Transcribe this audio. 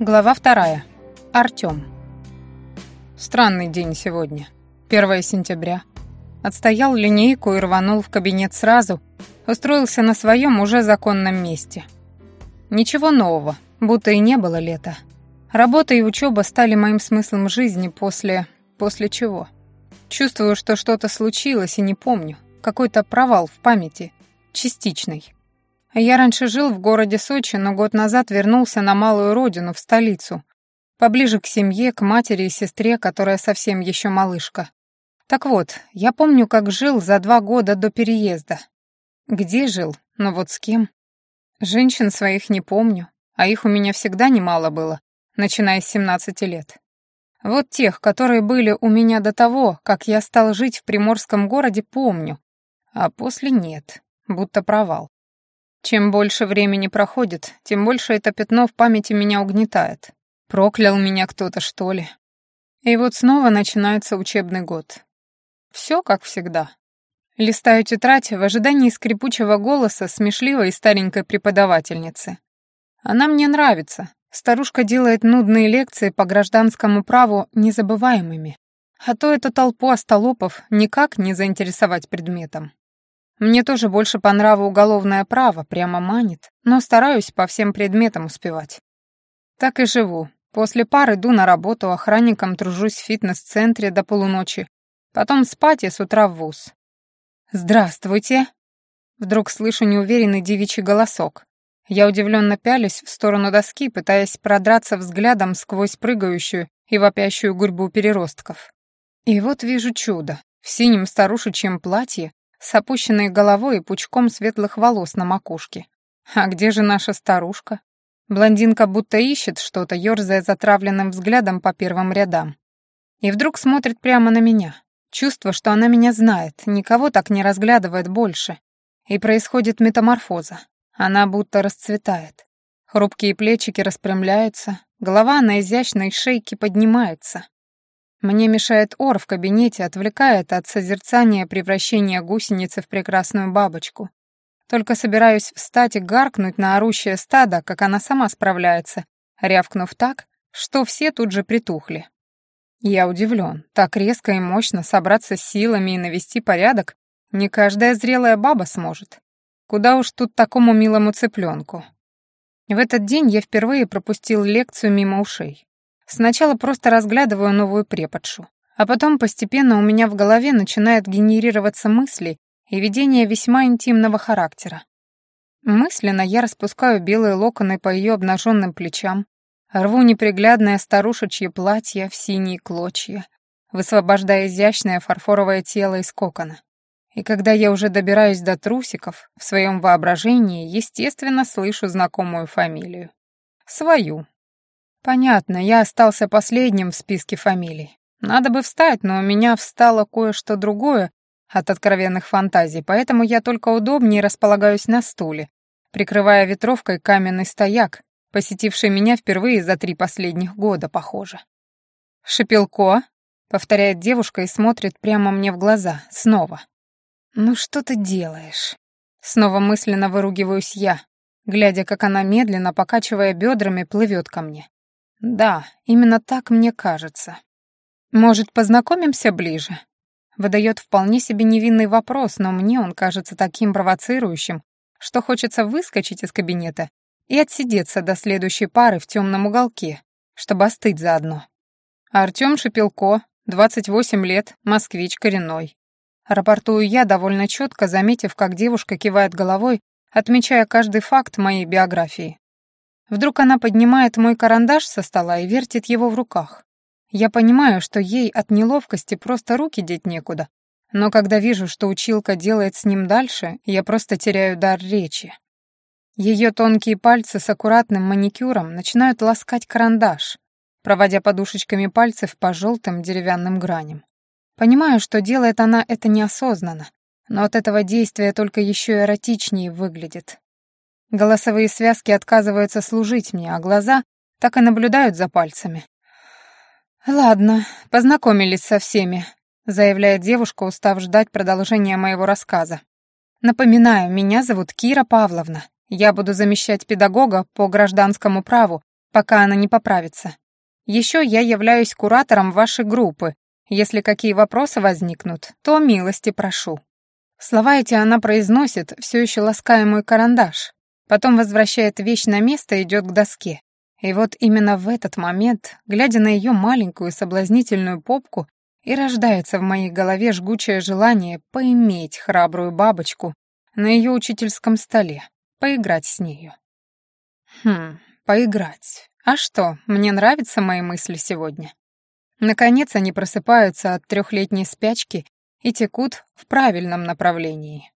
Глава вторая. Артём. Странный день сегодня. 1 сентября. Отстоял линейку и рванул в кабинет сразу, устроился на своем уже законном месте. Ничего нового, будто и не было лета. Работа и учеба стали моим смыслом жизни после... после чего? Чувствую, что что-то случилось и не помню. Какой-то провал в памяти. Частичный. Я раньше жил в городе Сочи, но год назад вернулся на малую родину, в столицу. Поближе к семье, к матери и сестре, которая совсем еще малышка. Так вот, я помню, как жил за два года до переезда. Где жил? Но вот с кем? Женщин своих не помню, а их у меня всегда немало было, начиная с 17 лет. Вот тех, которые были у меня до того, как я стал жить в приморском городе, помню, а после нет, будто провал. Чем больше времени проходит, тем больше это пятно в памяти меня угнетает. Проклял меня кто-то, что ли? И вот снова начинается учебный год. Все как всегда. Листаю тетрадь в ожидании скрипучего голоса смешливой старенькой преподавательницы. Она мне нравится. Старушка делает нудные лекции по гражданскому праву незабываемыми. А то эту толпу остолопов никак не заинтересовать предметом. Мне тоже больше по нраву уголовное право, прямо манит, но стараюсь по всем предметам успевать. Так и живу. После пар иду на работу, охранником тружусь в фитнес-центре до полуночи, потом спать и с утра в вуз. «Здравствуйте!» Вдруг слышу неуверенный девичий голосок. Я удивленно пялюсь в сторону доски, пытаясь продраться взглядом сквозь прыгающую и вопящую гурьбу переростков. И вот вижу чудо. В синем старушечьем платье с опущенной головой и пучком светлых волос на макушке. А где же наша старушка? Блондинка будто ищет что-то, ёрзая затравленным взглядом по первым рядам. И вдруг смотрит прямо на меня. Чувство, что она меня знает, никого так не разглядывает больше. И происходит метаморфоза. Она будто расцветает. Хрупкие плечики распрямляются, голова на изящной шейке поднимается. Мне мешает ор в кабинете, отвлекает от созерцания превращения гусеницы в прекрасную бабочку. Только собираюсь встать и гаркнуть на орущее стадо, как она сама справляется, рявкнув так, что все тут же притухли. Я удивлен. Так резко и мощно собраться с силами и навести порядок не каждая зрелая баба сможет. Куда уж тут такому милому цыпленку. В этот день я впервые пропустил лекцию мимо ушей. Сначала просто разглядываю новую преподшу, а потом постепенно у меня в голове начинают генерироваться мысли и видения весьма интимного характера. Мысленно я распускаю белые локоны по ее обнаженным плечам, рву неприглядное старушечье платье в синие клочья, высвобождая изящное фарфоровое тело из кокона. И когда я уже добираюсь до трусиков, в своем воображении, естественно, слышу знакомую фамилию. Свою, Понятно, я остался последним в списке фамилий. Надо бы встать, но у меня встало кое-что другое от откровенных фантазий, поэтому я только удобнее располагаюсь на стуле, прикрывая ветровкой каменный стояк, посетивший меня впервые за три последних года, похоже. «Шепелко», — повторяет девушка и смотрит прямо мне в глаза, снова. «Ну что ты делаешь?» Снова мысленно выругиваюсь я, глядя, как она медленно, покачивая бедрами, плывет ко мне. Да, именно так мне кажется. Может, познакомимся ближе? Выдает вполне себе невинный вопрос, но мне он кажется таким провоцирующим, что хочется выскочить из кабинета и отсидеться до следующей пары в темном уголке, чтобы остыть заодно. Артем Шепелко, 28 лет, москвич коренной. Рапортую я довольно четко, заметив, как девушка кивает головой, отмечая каждый факт моей биографии. Вдруг она поднимает мой карандаш со стола и вертит его в руках. Я понимаю, что ей от неловкости просто руки деть некуда. Но когда вижу, что училка делает с ним дальше, я просто теряю дар речи. Ее тонкие пальцы с аккуратным маникюром начинают ласкать карандаш, проводя подушечками пальцев по желтым деревянным граням. Понимаю, что делает она это неосознанно, но от этого действия только еще эротичнее выглядит. Голосовые связки отказываются служить мне, а глаза так и наблюдают за пальцами. «Ладно, познакомились со всеми», — заявляет девушка, устав ждать продолжения моего рассказа. «Напоминаю, меня зовут Кира Павловна. Я буду замещать педагога по гражданскому праву, пока она не поправится. Еще я являюсь куратором вашей группы. Если какие вопросы возникнут, то милости прошу». Слова эти она произносит, все еще лаская мой карандаш. Потом возвращает вещь на место и идет к доске. И вот именно в этот момент, глядя на ее маленькую соблазнительную попку, и рождается в моей голове жгучее желание поиметь храбрую бабочку на ее учительском столе, поиграть с нею. Хм, поиграть. А что, мне нравятся мои мысли сегодня. Наконец они просыпаются от трехлетней спячки и текут в правильном направлении.